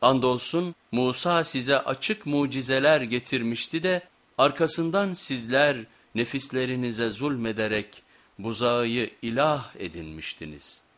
Andolsun Musa size açık mucizeler getirmişti de arkasından sizler nefislerinize zulmederek buzağıyı ilah edinmiştiniz.''